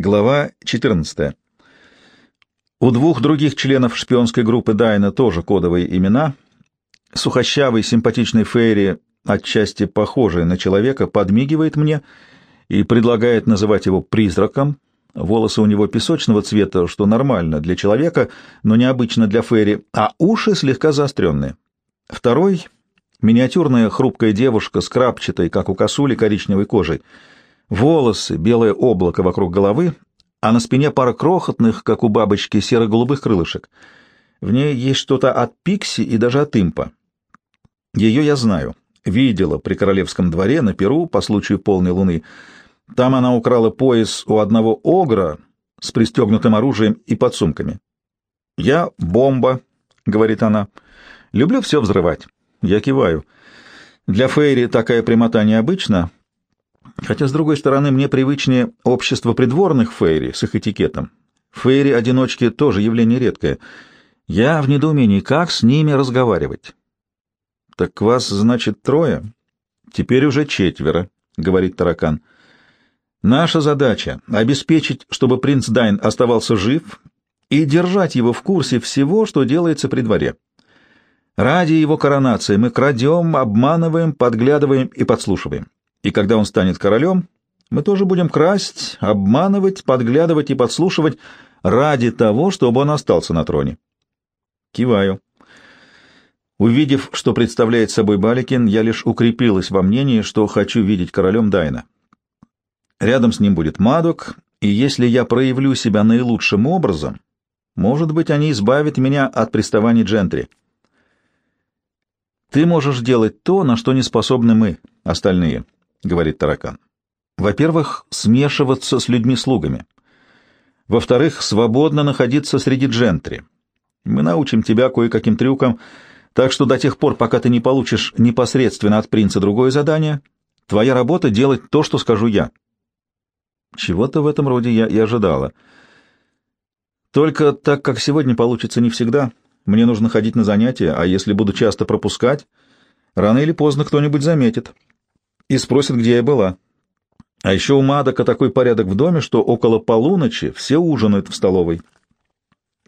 Глава 14. У двух других членов шпионской группы Дайна тоже кодовые имена. Сухощавый, симпатичный Фейри, отчасти похожий на человека, подмигивает мне и предлагает называть его призраком. Волосы у него песочного цвета, что нормально для человека, но необычно для Фейри, а уши слегка заостренные. Второй — миниатюрная хрупкая девушка с крапчатой, как у косули, коричневой кожей — волосы, белое облако вокруг головы, а на спине пара крохотных, как у бабочки, серо-голубых крылышек. В ней есть что-то от пикси и даже от импа. Ее я знаю. Видела при королевском дворе на Перу по случаю полной луны. Там она украла пояс у одного огра с пристегнутым оружием и подсумками. «Я бомба», — говорит она. «Люблю все взрывать». Я киваю. Для Фейри такая прямота необычна, Хотя, с другой стороны, мне привычнее общество придворных фейри с их этикетом. Фейри-одиночки тоже явление редкое. Я в недоумении, как с ними разговаривать? — Так вас, значит, трое? — Теперь уже четверо, — говорит таракан. — Наша задача — обеспечить, чтобы принц Дайн оставался жив и держать его в курсе всего, что делается при дворе. Ради его коронации мы крадем, обманываем, подглядываем и подслушиваем. И когда он станет королем, мы тоже будем красть, обманывать, подглядывать и подслушивать ради того, чтобы он остался на троне. Киваю. Увидев, что представляет собой Баликин, я лишь укрепилась во мнении, что хочу видеть королем Дайна. Рядом с ним будет Мадок, и если я проявлю себя наилучшим образом, может быть, они избавят меня от приставаний джентри. Ты можешь делать то, на что не способны мы, остальные. — говорит таракан. «Во-первых, смешиваться с людьми-слугами. Во-вторых, свободно находиться среди джентри. Мы научим тебя кое-каким трюкам, так что до тех пор, пока ты не получишь непосредственно от принца другое задание, твоя работа — делать то, что скажу я». Чего-то в этом роде я и ожидала. Только так, как сегодня получится не всегда, мне нужно ходить на занятия, а если буду часто пропускать, рано или поздно кто-нибудь заметит и спросит, где я была. А еще у Мадока такой порядок в доме, что около полуночи все ужинают в столовой.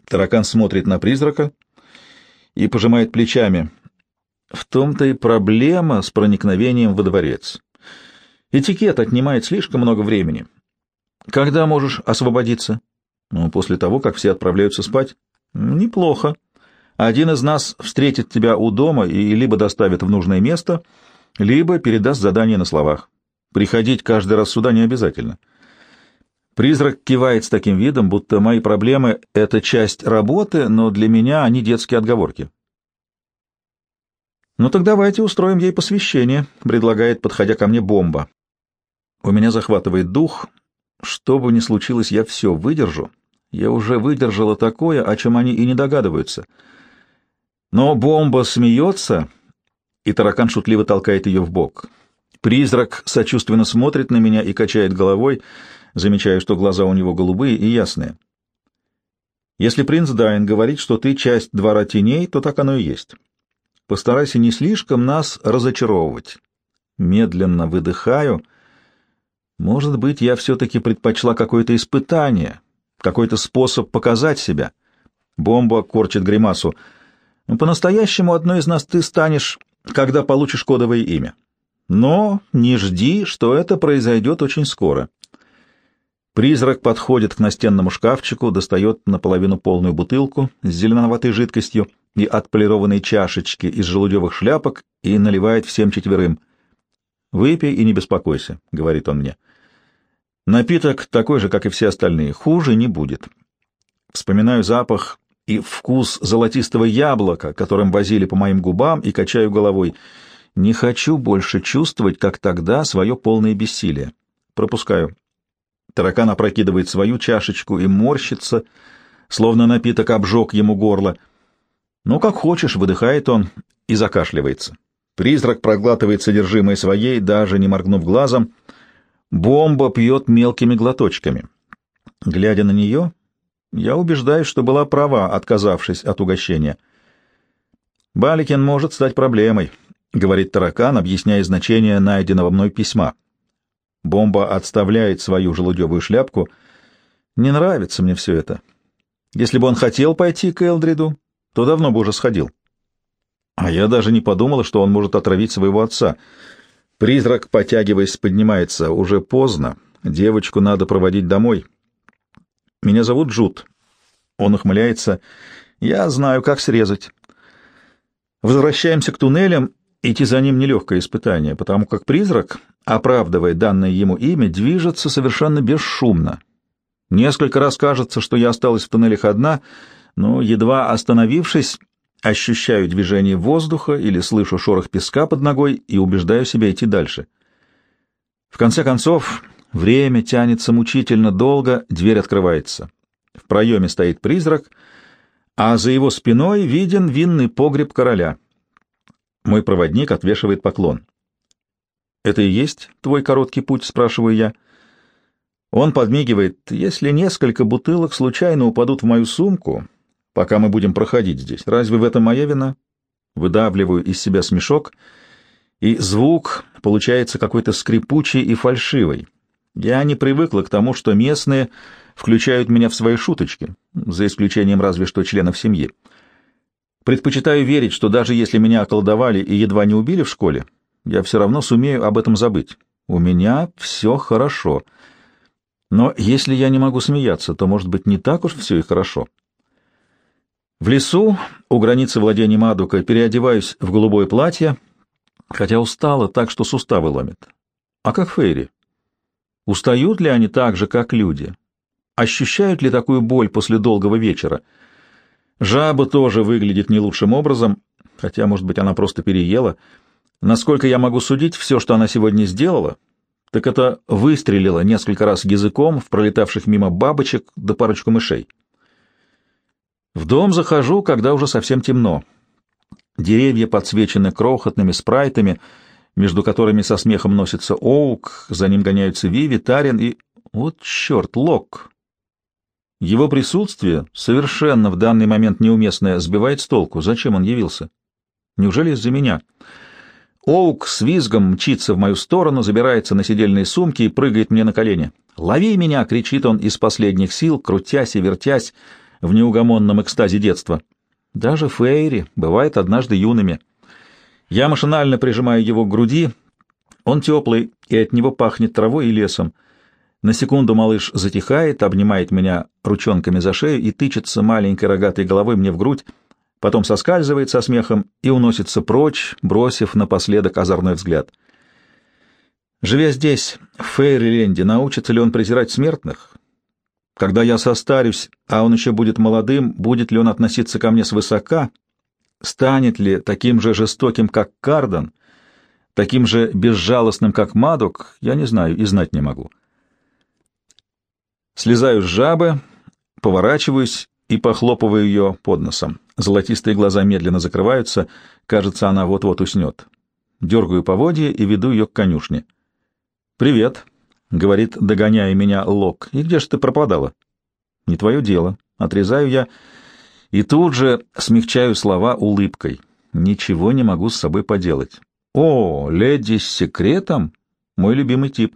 Таракан смотрит на призрака и пожимает плечами. В том-то и проблема с проникновением во дворец. Этикет отнимает слишком много времени. Когда можешь освободиться? Ну, после того, как все отправляются спать. Неплохо. Один из нас встретит тебя у дома и либо доставит в нужное место — либо передаст задание на словах. Приходить каждый раз сюда не обязательно. Призрак кивает с таким видом, будто мои проблемы — это часть работы, но для меня они детские отговорки. «Ну так давайте устроим ей посвящение», — предлагает, подходя ко мне, бомба. У меня захватывает дух. Что бы ни случилось, я все выдержу. Я уже выдержала такое, о чем они и не догадываются. Но бомба смеется и таракан шутливо толкает ее в бок. Призрак сочувственно смотрит на меня и качает головой, замечая, что глаза у него голубые и ясные. Если принц Дайн говорит, что ты часть двора теней, то так оно и есть. Постарайся не слишком нас разочаровывать. Медленно выдыхаю. Может быть, я все-таки предпочла какое-то испытание, какой-то способ показать себя. Бомба корчит гримасу. По-настоящему одной из нас ты станешь когда получишь кодовое имя. Но не жди, что это произойдет очень скоро. Призрак подходит к настенному шкафчику, достает наполовину полную бутылку с зеленоватой жидкостью и отполированные чашечки из желудевых шляпок и наливает всем четверым. «Выпей и не беспокойся», — говорит он мне. «Напиток такой же, как и все остальные. Хуже не будет». Вспоминаю запах и вкус золотистого яблока, которым возили по моим губам, и качаю головой. Не хочу больше чувствовать, как тогда, свое полное бессилие. Пропускаю. Таракан опрокидывает свою чашечку и морщится, словно напиток обжег ему горло. Ну, как хочешь, выдыхает он и закашливается. Призрак проглатывает содержимое своей, даже не моргнув глазом. Бомба пьет мелкими глоточками. Глядя на нее, я убеждаюсь, что была права, отказавшись от угощения. «Баликин может стать проблемой», — говорит таракан, объясняя значение найденного мной письма. Бомба отставляет свою желудевую шляпку. Не нравится мне все это. Если бы он хотел пойти к Элдриду, то давно бы уже сходил. А я даже не подумала, что он может отравить своего отца. Призрак, потягиваясь, поднимается. Уже поздно. Девочку надо проводить домой. Меня зовут Джуд. Он ухмыляется. Я знаю, как срезать. Возвращаемся к туннелям. Идти за ним нелегкое испытание, потому как призрак, оправдывая данное ему имя, движется совершенно бесшумно. Несколько раз кажется, что я осталась в туннелях одна, но, едва остановившись, ощущаю движение воздуха или слышу шорох песка под ногой и убеждаю себя идти дальше. В конце концов, время тянется мучительно долго, дверь открывается. В проеме стоит призрак, а за его спиной виден винный погреб короля. Мой проводник отвешивает поклон. «Это и есть твой короткий путь?» — спрашиваю я. Он подмигивает. «Если несколько бутылок случайно упадут в мою сумку, пока мы будем проходить здесь. Разве в этом моя вина? Выдавливаю из себя смешок, и звук получается какой-то скрипучий и фальшивый. Я не привыкла к тому, что местные включают меня в свои шуточки, за исключением разве что членов семьи. Предпочитаю верить, что даже если меня околдовали и едва не убили в школе, я все равно сумею об этом забыть. У меня все хорошо. Но если я не могу смеяться, то, может быть, не так уж все и хорошо. В лесу, у границы владения Мадука, переодеваюсь в голубое платье, хотя устала так, что суставы ломит. А как Фейри? Устают ли они так же, как люди? Ощущают ли такую боль после долгого вечера? Жаба тоже выглядит не лучшим образом, хотя, может быть, она просто переела. Насколько я могу судить, все, что она сегодня сделала, так это выстрелила несколько раз языком в пролетавших мимо бабочек да парочку мышей. В дом захожу, когда уже совсем темно. Деревья подсвечены крохотными спрайтами, между которыми со смехом носится Оук, за ним гоняются Виви, Тарин и... Вот черт, Лок! Его присутствие, совершенно в данный момент неуместное, сбивает с толку. Зачем он явился? Неужели из-за меня? Оук с визгом мчится в мою сторону, забирается на сидельные сумки и прыгает мне на колени. «Лови меня!» — кричит он из последних сил, крутясь и вертясь, в неугомонном экстазе детства. Даже Фейри бывает однажды юными. Я машинально прижимаю его к груди. Он теплый, и от него пахнет травой и лесом. На секунду малыш затихает, обнимает меня ручонками за шею и тычется маленькой рогатой головой мне в грудь, потом соскальзывает со смехом и уносится прочь, бросив напоследок озорной взгляд. Живя здесь, в Фейриленде, научится ли он презирать смертных? Когда я состарюсь, а он еще будет молодым, будет ли он относиться ко мне свысока? Станет ли таким же жестоким, как Кардан, таким же безжалостным, как Мадок, я не знаю и знать не могу. Слезаю с жабы, поворачиваюсь и похлопываю ее под носом. Золотистые глаза медленно закрываются, кажется, она вот-вот уснет. Дергаю поводья и веду ее к конюшне. «Привет», — говорит, догоняя меня Лок. «И где же ты пропадала?» «Не твое дело». Отрезаю я и тут же смягчаю слова улыбкой. Ничего не могу с собой поделать. «О, леди с секретом?» Мой любимый тип.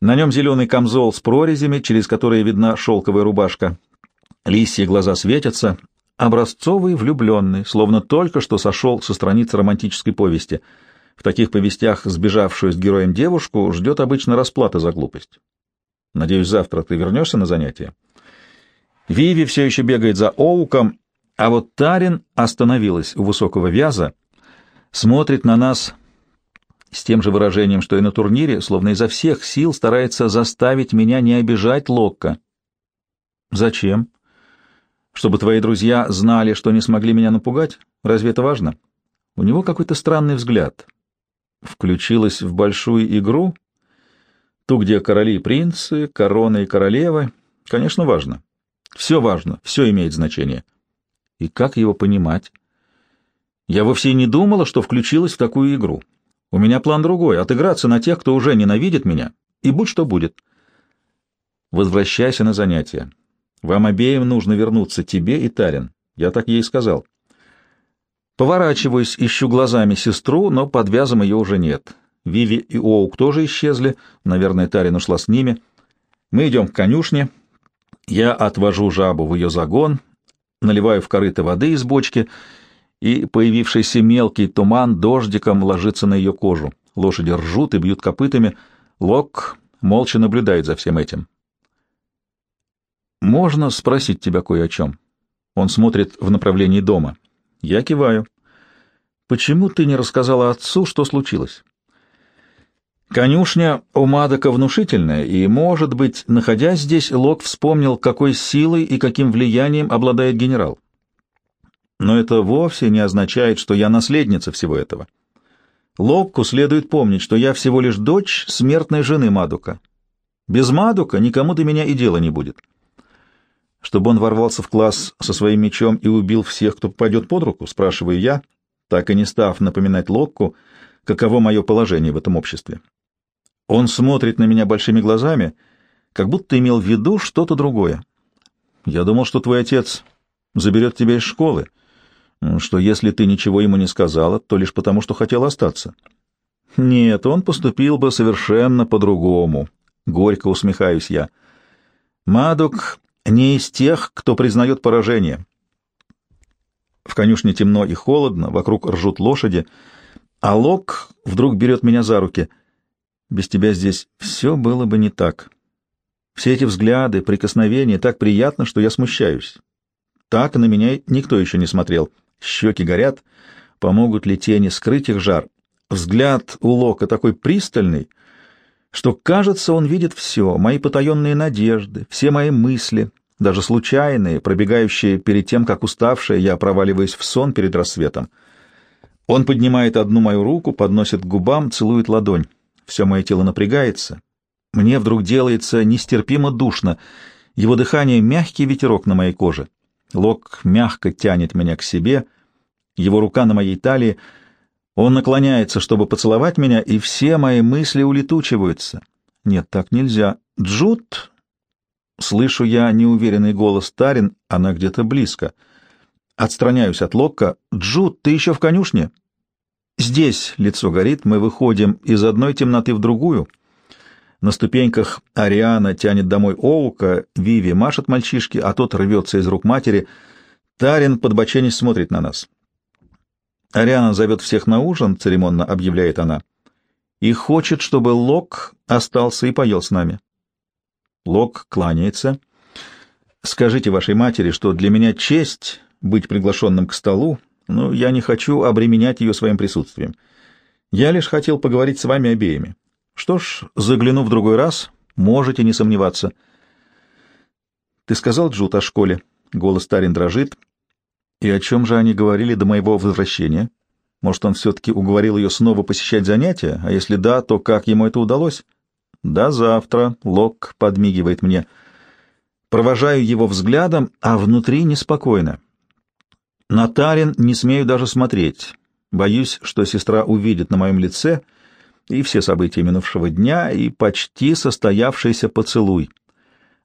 На нем зеленый камзол с прорезями, через которые видна шелковая рубашка. Лисьи глаза светятся. Образцовый влюбленный, словно только что сошел со страницы романтической повести — в таких повестях сбежавшую с героем девушку ждет обычно расплата за глупость. Надеюсь, завтра ты вернешься на занятия. Виви все еще бегает за Оуком, а вот Тарин остановилась у высокого вяза, смотрит на нас с тем же выражением, что и на турнире, словно изо всех сил старается заставить меня не обижать Локка. Зачем? Чтобы твои друзья знали, что не смогли меня напугать? Разве это важно? У него какой-то странный взгляд включилась в большую игру, ту, где короли и принцы, короны и королевы, конечно, важно. Все важно, все имеет значение. И как его понимать? Я вовсе не думала, что включилась в такую игру. У меня план другой — отыграться на тех, кто уже ненавидит меня, и будь что будет. Возвращайся на занятия. Вам обеим нужно вернуться, тебе и Тарин. Я так ей сказал. Поворачиваюсь, ищу глазами сестру, но под вязом ее уже нет. Виви и Оук тоже исчезли, наверное, Тарин ушла с ними. Мы идем к конюшне. Я отвожу жабу в ее загон, наливаю в корыто воды из бочки, и появившийся мелкий туман дождиком ложится на ее кожу. Лошади ржут и бьют копытами. Лок молча наблюдает за всем этим. «Можно спросить тебя кое о чем?» Он смотрит в направлении дома. Я киваю. «Почему ты не рассказала отцу, что случилось?» Конюшня у Мадока внушительная, и, может быть, находясь здесь, Лок вспомнил, какой силой и каким влиянием обладает генерал. Но это вовсе не означает, что я наследница всего этого. Локку следует помнить, что я всего лишь дочь смертной жены Мадука. Без Мадука никому до меня и дела не будет. Чтобы он ворвался в класс со своим мечом и убил всех, кто попадет под руку, спрашиваю я, так и не став напоминать Локку, каково мое положение в этом обществе. Он смотрит на меня большими глазами, как будто имел в виду что-то другое. Я думал, что твой отец заберет тебя из школы, что если ты ничего ему не сказала, то лишь потому, что хотел остаться. Нет, он поступил бы совершенно по-другому. Горько усмехаюсь я. Мадук не из тех, кто признает поражение. В конюшне темно и холодно, вокруг ржут лошади, а Лок вдруг берет меня за руки — без тебя здесь все было бы не так. Все эти взгляды, прикосновения так приятно, что я смущаюсь. Так на меня никто еще не смотрел. Щеки горят. Помогут ли тени скрыть их жар? Взгляд у Лока такой пристальный, что, кажется, он видит все, мои потаенные надежды, все мои мысли, даже случайные, пробегающие перед тем, как уставшая, я проваливаюсь в сон перед рассветом. Он поднимает одну мою руку, подносит к губам, целует ладонь. Все мое тело напрягается. Мне вдруг делается нестерпимо душно. Его дыхание — мягкий ветерок на моей коже. Лок мягко тянет меня к себе. Его рука на моей талии. Он наклоняется, чтобы поцеловать меня, и все мои мысли улетучиваются. Нет, так нельзя. Джут... Слышу я неуверенный голос Тарин, она где-то близко. Отстраняюсь от Локка. «Джуд, ты еще в конюшне?» Здесь лицо горит, мы выходим из одной темноты в другую. На ступеньках Ариана тянет домой Оука, Виви машет мальчишке, а тот рвется из рук матери. Тарин, подбоченись, смотрит на нас. Ариана зовет всех на ужин, церемонно объявляет она, и хочет, чтобы Лок остался и поел с нами. Лок кланяется. «Скажите вашей матери, что для меня честь быть приглашенным к столу, но я не хочу обременять ее своим присутствием. Я лишь хотел поговорить с вами обеими. Что ж, загляну в другой раз, можете не сомневаться. Ты сказал, Джут, о школе? Голос Тарин дрожит. И о чем же они говорили до моего возвращения? Может, он все-таки уговорил ее снова посещать занятия? А если да, то как ему это удалось? Да завтра, Лок подмигивает мне. Провожаю его взглядом, а внутри неспокойно. На Тарин не смею даже смотреть. Боюсь, что сестра увидит на моем лице и все события минувшего дня, и почти состоявшийся поцелуй.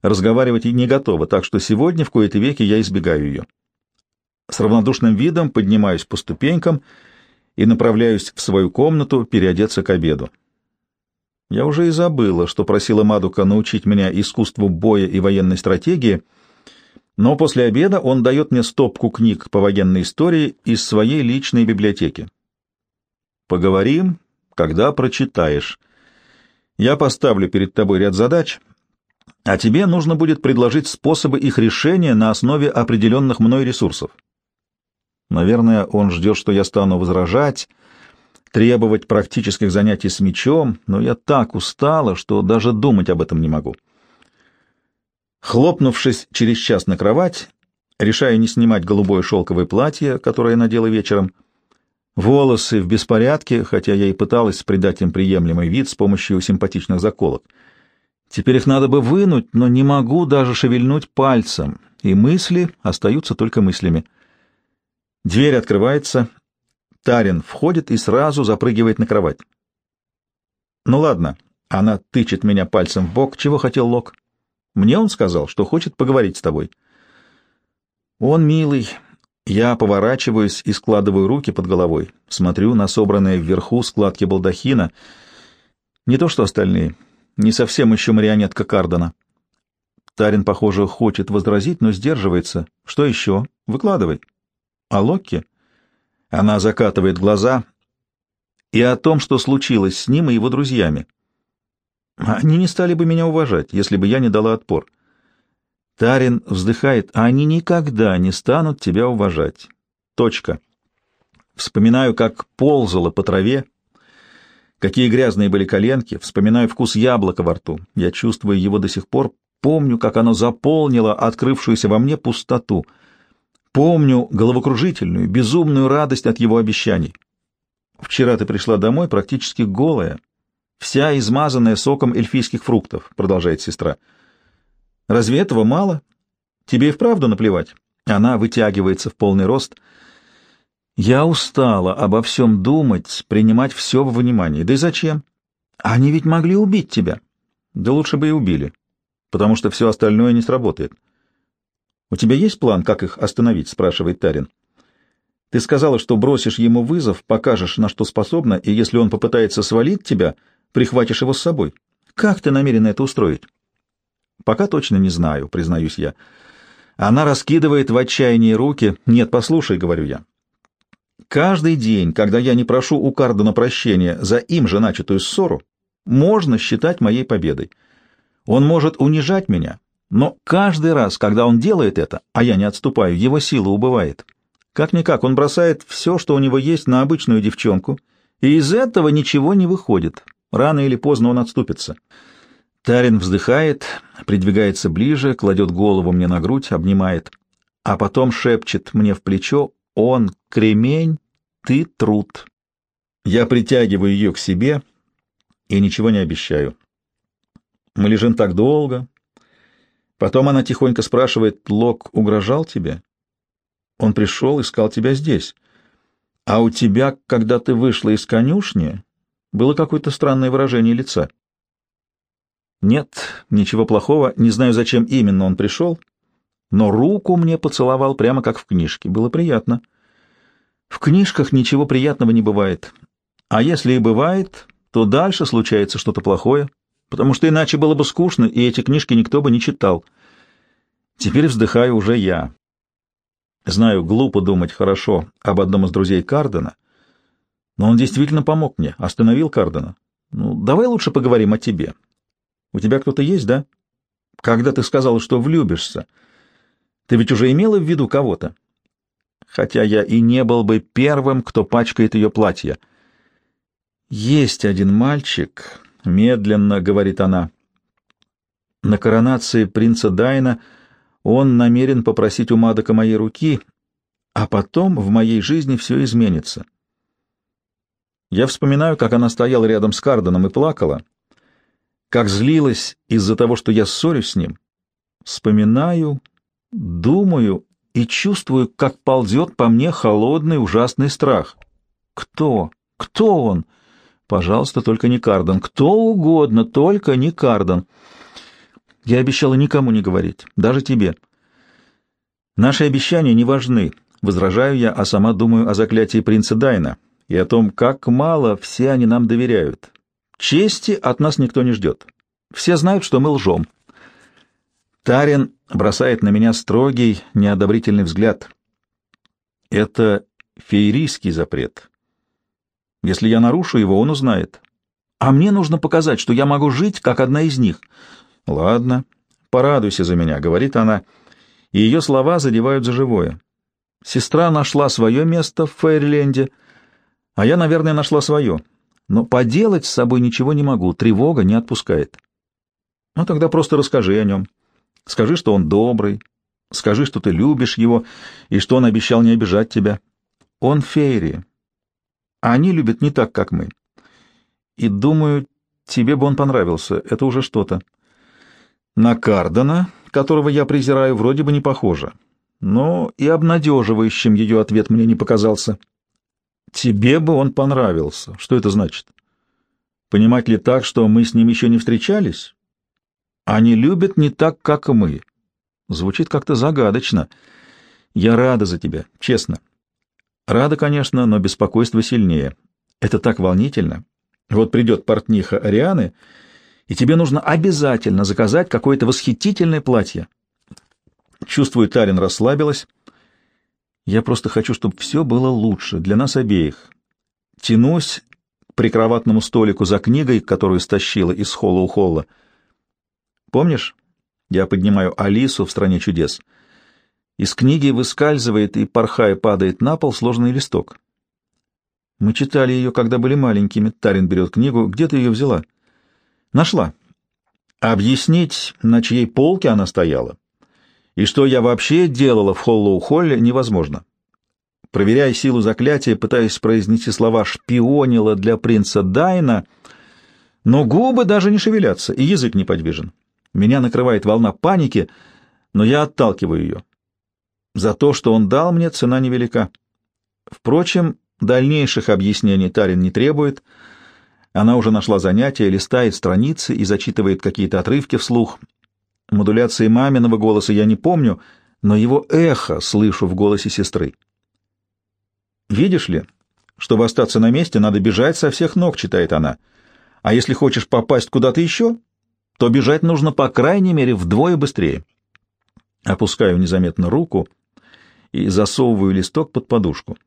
Разговаривать и не готова, так что сегодня в кои-то веки я избегаю ее. С равнодушным видом поднимаюсь по ступенькам и направляюсь в свою комнату переодеться к обеду. Я уже и забыла, что просила Мадука научить меня искусству боя и военной стратегии — но после обеда он дает мне стопку книг по военной истории из своей личной библиотеки. Поговорим, когда прочитаешь. Я поставлю перед тобой ряд задач, а тебе нужно будет предложить способы их решения на основе определенных мной ресурсов. Наверное, он ждет, что я стану возражать, требовать практических занятий с мечом, но я так устала, что даже думать об этом не могу. Хлопнувшись через час на кровать, решаю не снимать голубое шелковое платье, которое надела вечером. Волосы в беспорядке, хотя я и пыталась придать им приемлемый вид с помощью симпатичных заколок. Теперь их надо бы вынуть, но не могу даже шевельнуть пальцем, и мысли остаются только мыслями. Дверь открывается, Тарин входит и сразу запрыгивает на кровать. «Ну ладно», — она тычет меня пальцем в бок, чего хотел Лок. Мне он сказал, что хочет поговорить с тобой. Он милый. Я поворачиваюсь и складываю руки под головой. Смотрю на собранные вверху складки балдахина. Не то что остальные. Не совсем еще марионетка Кардена. Тарин, похоже, хочет возразить, но сдерживается. Что еще? Выкладывай. А Локки? Она закатывает глаза. И о том, что случилось с ним и его друзьями. Они не стали бы меня уважать, если бы я не дала отпор. Тарин вздыхает, а они никогда не станут тебя уважать. Точка. Вспоминаю, как ползала по траве, какие грязные были коленки, вспоминаю вкус яблока во рту. Я чувствую его до сих пор, помню, как оно заполнило открывшуюся во мне пустоту. Помню головокружительную, безумную радость от его обещаний. Вчера ты пришла домой практически голая, вся измазанная соком эльфийских фруктов, продолжает сестра. Разве этого мало? Тебе и вправду наплевать? Она вытягивается в полный рост. Я устала обо всем думать, принимать все во внимание. Да и зачем? Они ведь могли убить тебя. Да лучше бы и убили, потому что все остальное не сработает. У тебя есть план, как их остановить? спрашивает Тарин. Ты сказала, что бросишь ему вызов, покажешь, на что способна, и если он попытается свалить тебя, прихватишь его с собой. Как ты намерена это устроить? Пока точно не знаю, признаюсь я. Она раскидывает в отчаянии руки. Нет, послушай, говорю я. Каждый день, когда я не прошу у Кардена прощения за им же начатую ссору, можно считать моей победой. Он может унижать меня, но каждый раз, когда он делает это, а я не отступаю, его сила убывает. Как-никак, он бросает все, что у него есть, на обычную девчонку, и из этого ничего не выходит. Рано или поздно он отступится. Тарин вздыхает, придвигается ближе, кладет голову мне на грудь, обнимает, а потом шепчет мне в плечо «Он кремень, ты труд». Я притягиваю ее к себе и ничего не обещаю. Мы лежим так долго. Потом она тихонько спрашивает, «Лок угрожал тебе?» Он пришел, искал тебя здесь. А у тебя, когда ты вышла из конюшни, было какое-то странное выражение лица. Нет, ничего плохого, не знаю, зачем именно он пришел, но руку мне поцеловал прямо как в книжке. Было приятно. В книжках ничего приятного не бывает. А если и бывает, то дальше случается что-то плохое, потому что иначе было бы скучно, и эти книжки никто бы не читал. Теперь вздыхаю уже я. Знаю, глупо думать хорошо об одном из друзей Кардена, но он действительно помог мне, остановил Кардена. Ну, давай лучше поговорим о тебе. У тебя кто-то есть, да? Когда ты сказал, что влюбишься, ты ведь уже имела в виду кого-то? Хотя я и не был бы первым, кто пачкает ее платье. Есть один мальчик, медленно говорит она. На коронации принца Дайна он намерен попросить у Мадока моей руки, а потом в моей жизни все изменится. Я вспоминаю, как она стояла рядом с Карденом и плакала, как злилась из-за того, что я ссорюсь с ним. Вспоминаю, думаю и чувствую, как ползет по мне холодный ужасный страх. Кто? Кто он? Пожалуйста, только не Карден. Кто угодно, только не Карден. Я обещала никому не говорить, даже тебе. Наши обещания не важны, возражаю я, а сама думаю о заклятии принца Дайна и о том, как мало все они нам доверяют. Чести от нас никто не ждет. Все знают, что мы лжем. Тарин бросает на меня строгий, неодобрительный взгляд. Это феерийский запрет. Если я нарушу его, он узнает. А мне нужно показать, что я могу жить, как одна из них. «Ладно, порадуйся за меня», — говорит она, и ее слова задевают за живое. Сестра нашла свое место в Фейрленде, а я, наверное, нашла свое. Но поделать с собой ничего не могу, тревога не отпускает. Ну, тогда просто расскажи о нем. Скажи, что он добрый, скажи, что ты любишь его, и что он обещал не обижать тебя. Он фейри. А они любят не так, как мы. И, думаю, тебе бы он понравился, это уже что-то. На Кардена, которого я презираю, вроде бы не похоже. Но и обнадеживающим ее ответ мне не показался. Тебе бы он понравился. Что это значит? Понимать ли так, что мы с ним еще не встречались? Они любят не так, как мы. Звучит как-то загадочно. Я рада за тебя, честно. Рада, конечно, но беспокойство сильнее. Это так волнительно. Вот придет портниха Арианы и тебе нужно обязательно заказать какое-то восхитительное платье. Чувствую, Тарин расслабилась. Я просто хочу, чтобы все было лучше для нас обеих. Тянусь к прикроватному столику за книгой, которую стащила из холла у холла. Помнишь? Я поднимаю Алису в «Стране чудес». Из книги выскальзывает и, порхая, падает на пол сложный листок. Мы читали ее, когда были маленькими. Тарин берет книгу. Где ты ее взяла? Нашла. Объяснить, на чьей полке она стояла, и что я вообще делала в Холлоу-Холле, невозможно. Проверяя силу заклятия, пытаясь произнести слова «шпионила для принца Дайна», но губы даже не шевелятся, и язык неподвижен. Меня накрывает волна паники, но я отталкиваю ее. За то, что он дал мне, цена невелика. Впрочем, дальнейших объяснений Тарин не требует. Она уже нашла занятие, листает страницы и зачитывает какие-то отрывки вслух. Модуляции маминого голоса я не помню, но его эхо слышу в голосе сестры. «Видишь ли, чтобы остаться на месте, надо бежать со всех ног», — читает она. «А если хочешь попасть куда-то еще, то бежать нужно по крайней мере вдвое быстрее». Опускаю незаметно руку и засовываю листок под подушку.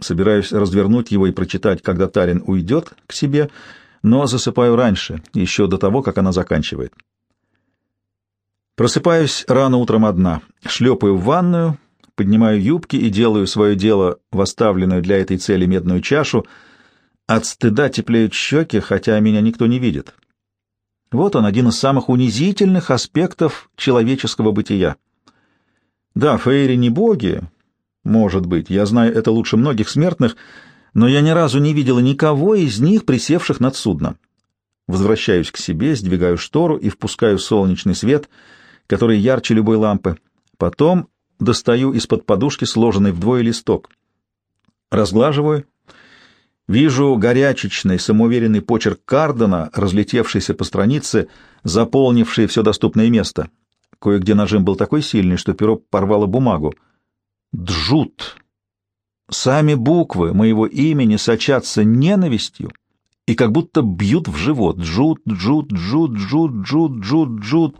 Собираюсь развернуть его и прочитать, когда Тарин уйдет к себе, но засыпаю раньше, еще до того, как она заканчивает. Просыпаюсь рано утром одна, шлепаю в ванную, поднимаю юбки и делаю свое дело в оставленную для этой цели медную чашу. От стыда теплеют щеки, хотя меня никто не видит. Вот он, один из самых унизительных аспектов человеческого бытия. Да, фейри не боги, может быть, я знаю это лучше многих смертных, но я ни разу не видела никого из них, присевших над судном. Возвращаюсь к себе, сдвигаю штору и впускаю солнечный свет — который ярче любой лампы. Потом достаю из-под подушки сложенный вдвое листок. Разглаживаю. Вижу горячечный, самоуверенный почерк Кардена, разлетевшийся по странице, заполнивший все доступное место. Кое-где нажим был такой сильный, что перо порвало бумагу. Джут. Сами буквы моего имени сочатся ненавистью и как будто бьют в живот. Джут, джут, джут, джут, джут, джут.